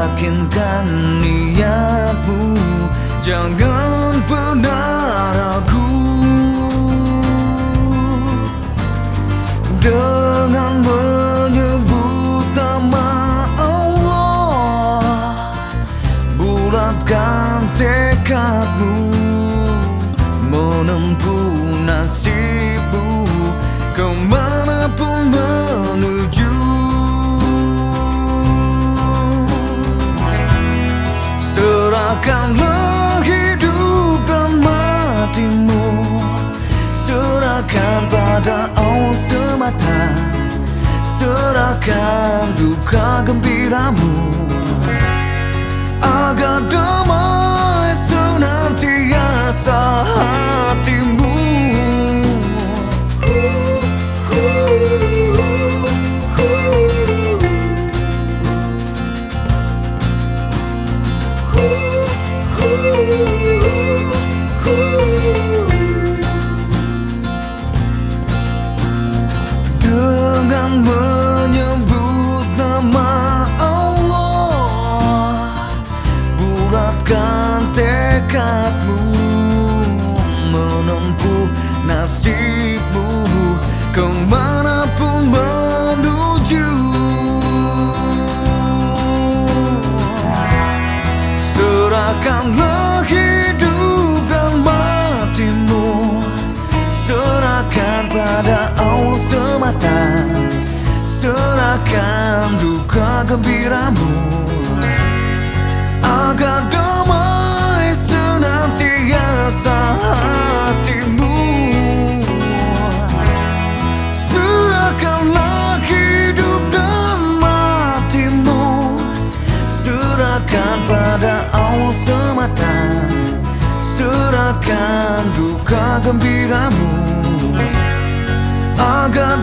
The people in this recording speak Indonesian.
Yakinkan niatmu Jangan pernah ragu. Dengan Serahkan pada Allah semata. Serahkan duka gembiramu. Agar Menyebut nama Allah. Bulatkan tekadmu Menempuh nasibmu. Ke mana pun gembiramu. Agar damai senantiasa hatimu. Serahkanlah hidup dan matimu. Serahkan pada Allah semata. Serahkan duka gembiramu. Agar